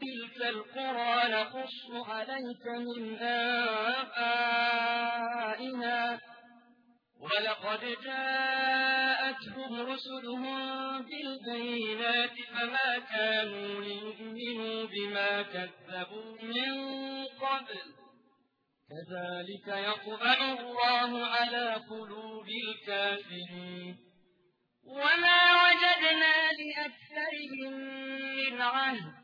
تلك القرى نقص عليك من آبائها ولقد جاءتهم رسلهم بالبينات فما كانوا ليؤمنوا بما كذبوا من قبل كذلك يطبع الله على قلوب الكافرين وما وجدنا لأكثرهم من عهد